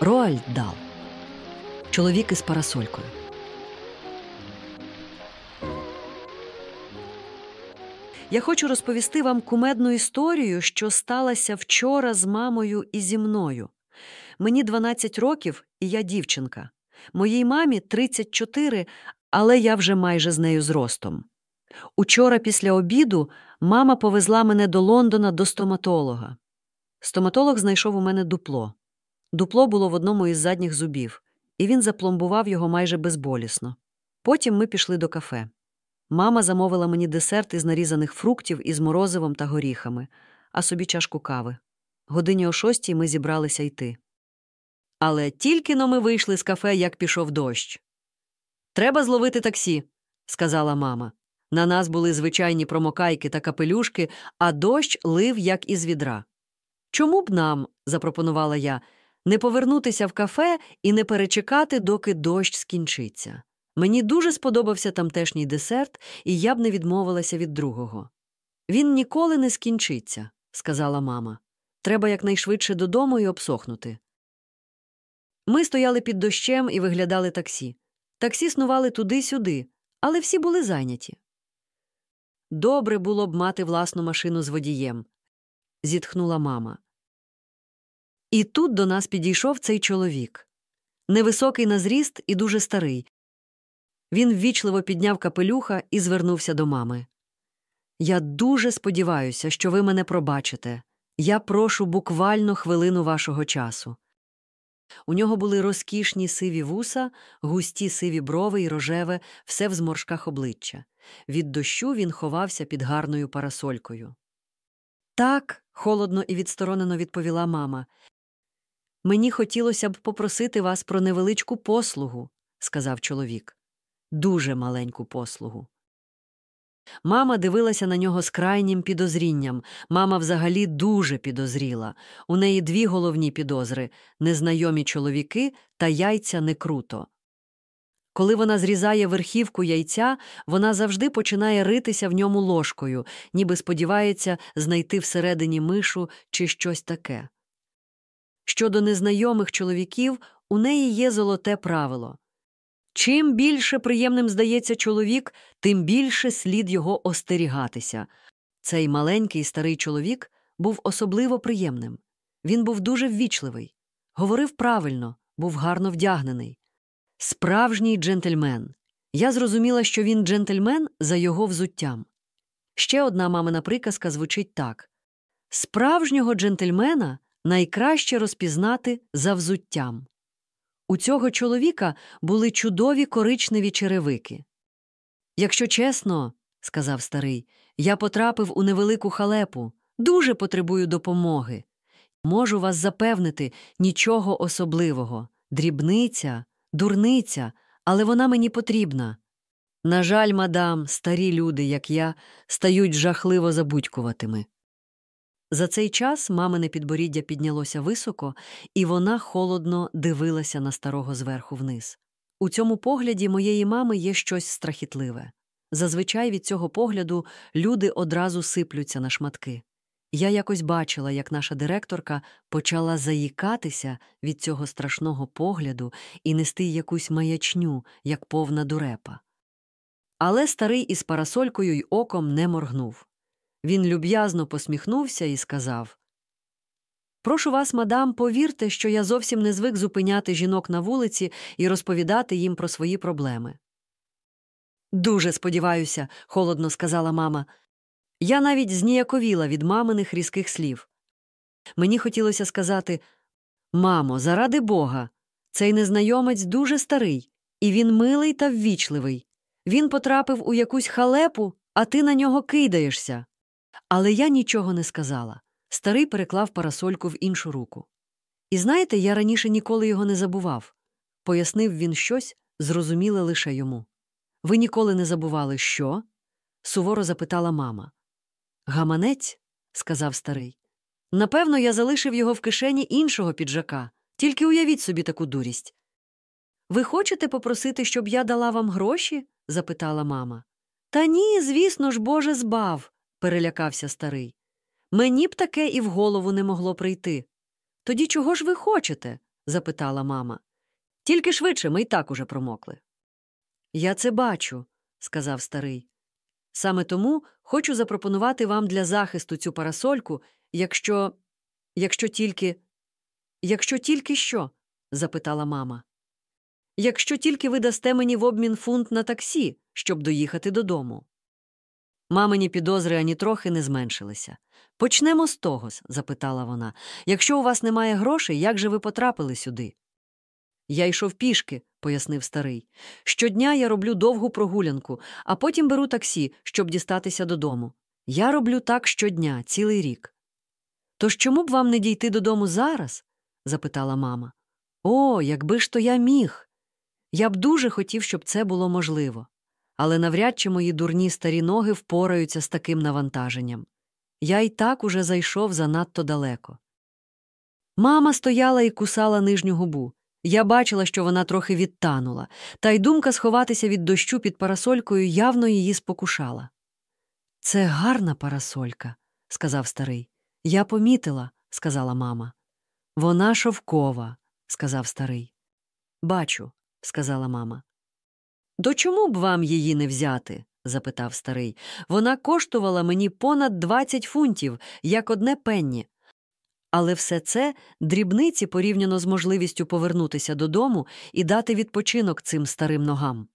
Роальд Дал. Чоловік із парасолькою. Я хочу розповісти вам кумедну історію, що сталася вчора з мамою і зі мною. Мені 12 років, і я дівчинка. Моїй мамі 34, але я вже майже з нею зростом. Учора після обіду мама повезла мене до Лондона до стоматолога. Стоматолог знайшов у мене дупло. Дупло було в одному із задніх зубів, і він запломбував його майже безболісно. Потім ми пішли до кафе. Мама замовила мені десерт із нарізаних фруктів із морозивом та горіхами, а собі чашку кави. Годині о шостій ми зібралися йти. Але тільки но ми вийшли з кафе, як пішов дощ. Треба зловити таксі, сказала мама. На нас були звичайні промокайки та капелюшки, а дощ лив, як із відра. Чому б нам, запропонувала я, не повернутися в кафе і не перечекати, доки дощ скінчиться. Мені дуже сподобався тамтешній десерт, і я б не відмовилася від другого. Він ніколи не скінчиться, сказала мама. Треба якнайшвидше додому і обсохнути. Ми стояли під дощем і виглядали таксі. Таксі снували туди-сюди, але всі були зайняті. Добре було б мати власну машину з водієм, зітхнула мама. І тут до нас підійшов цей чоловік невисокий на зріст і дуже старий. Він ввічливо підняв капелюха і звернувся до мами. Я дуже сподіваюся, що ви мене пробачите. Я прошу буквально хвилину вашого часу. У нього були розкішні сиві вуса, густі сиві брови і рожеве, все в зморшках обличчя. Від дощу він ховався під гарною парасолькою. Так, холодно і відсторонено відповіла мама. Мені хотілося б попросити вас про невеличку послугу, сказав чоловік. Дуже маленьку послугу. Мама дивилася на нього з крайнім підозрінням. Мама взагалі дуже підозріла. У неї дві головні підозри незнайомі чоловіки та яйця не круто. Коли вона зрізає верхівку яйця, вона завжди починає ритися в ньому ложкою, ніби сподівається знайти всередині мишу чи щось таке. Щодо незнайомих чоловіків, у неї є золоте правило чим більше приємним здається чоловік, тим більше слід його остерігатися. Цей маленький старий чоловік був особливо приємним. Він був дуже ввічливий, говорив правильно, був гарно вдягнений. Справжній джентльмен. Я зрозуміла, що він джентльмен за його взуттям. Ще одна мамина приказка звучить так справжнього джентльмена найкраще розпізнати за взуттям. У цього чоловіка були чудові коричневі черевики. Якщо чесно, сказав старий, я потрапив у невелику халепу, дуже потребую допомоги. Можу вас запевнити, нічого особливого дрібниця, дурниця, але вона мені потрібна. На жаль, мадам, старі люди, як я, стають жахливо забудькуватими. За цей час мамине підборіддя піднялося високо, і вона холодно дивилася на старого зверху вниз. У цьому погляді моєї мами є щось страхітливе. Зазвичай від цього погляду люди одразу сиплються на шматки. Я якось бачила, як наша директорка почала заїкатися від цього страшного погляду і нести якусь маячню, як повна дурепа. Але старий із парасолькою й оком не моргнув. Він люб'язно посміхнувся і сказав Прошу вас, мадам, повірте, що я зовсім не звик зупиняти жінок на вулиці і розповідати їм про свої проблеми. Дуже сподіваюся, холодно сказала мама. Я навіть зніяковіла від маминих різких слів. Мені хотілося сказати Мамо, заради бога, цей незнайомець дуже старий, і він милий та ввічливий. Він потрапив у якусь халепу, а ти на нього кидаєшся. Але я нічого не сказала. Старий переклав парасольку в іншу руку. І знаєте, я раніше ніколи його не забував. Пояснив він щось, зрозуміле лише йому. Ви ніколи не забували, що? суворо запитала мама. Гаманець, сказав старий. Напевно, я залишив його в кишені іншого піджака, тільки уявіть собі таку дурість. Ви хочете попросити, щоб я дала вам гроші? запитала мама. Та ні, звісно ж, Боже збав, перелякався старий. Мені б таке і в голову не могло прийти. Тоді чого ж ви хочете? запитала мама. Тільки швидше, ми й так уже промокли. Я це бачу, сказав старий. Саме тому хочу запропонувати вам для захисту цю парасольку, якщо. якщо тільки. Якщо тільки що? запитала мама. Якщо тільки ви дасте мені в обмін фунт на таксі, щоб доїхати додому. Мамині підозри ані трохи не зменшилися. Почнемо з того, запитала вона. Якщо у вас немає грошей, як же ви потрапили сюди? Я йшов пішки, пояснив старий. Щодня я роблю довгу прогулянку, а потім беру таксі, щоб дістатися додому. Я роблю так щодня, цілий рік. Тож чому б вам не дійти додому зараз? запитала мама. О, якби ж то я міг. Я б дуже хотів, щоб це було можливо. Але навряд чи мої дурні старі ноги впораються з таким навантаженням. Я й так уже зайшов занадто далеко. Мама стояла і кусала нижню губу. Я бачила, що вона трохи відтанула, та й думка сховатися від дощу під парасолькою явно її спокушала. Це гарна парасолька, сказав старий. Я помітила, сказала мама. Вона шовкова, сказав старий. Бачу, сказала мама. До чому б вам її не взяти? запитав старий. Вона коштувала мені понад 20 фунтів, як одне пенні. Але все це дрібниці порівняно з можливістю повернутися додому і дати відпочинок цим старим ногам.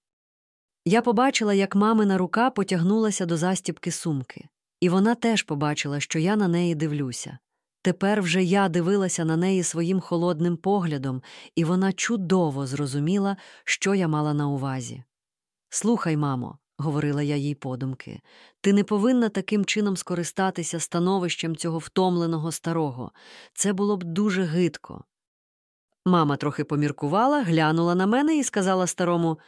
Я побачила, як мамина рука потягнулася до застібки сумки, і вона теж побачила, що я на неї дивлюся. Тепер вже я дивилася на неї своїм холодним поглядом, і вона чудово зрозуміла, що я мала на увазі. Слухай, мамо, говорила я їй подумки, ти не повинна таким чином скористатися становищем цього втомленого старого. Це було б дуже гидко. Мама трохи поміркувала, глянула на мене і сказала старому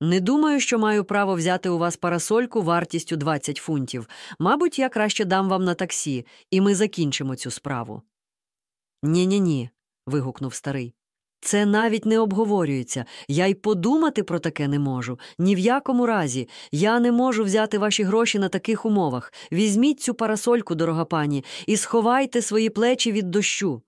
Не думаю, що маю право взяти у вас парасольку вартістю 20 фунтів. Мабуть, я краще дам вам на таксі, і ми закінчимо цю справу. Ні, ні, ні. вигукнув старий. Це навіть не обговорюється. Я й подумати про таке не можу. Ні в якому разі. Я не можу взяти ваші гроші на таких умовах. Візьміть цю парасольку, дорога пані, і сховайте свої плечі від дощу.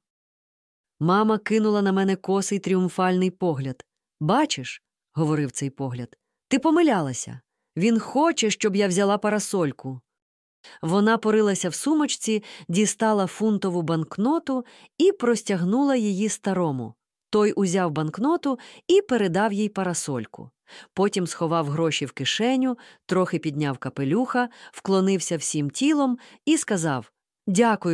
Мама кинула на мене косий тріумфальний погляд. Бачиш, говорив цей погляд, ти помилялася. Він хоче, щоб я взяла парасольку. Вона порилася в сумочці, дістала фунтову банкноту і простягнула її старому. Той узяв банкноту і передав їй парасольку. Потім сховав гроші в кишеню, трохи підняв капелюха, вклонився всім тілом і сказав Дякую.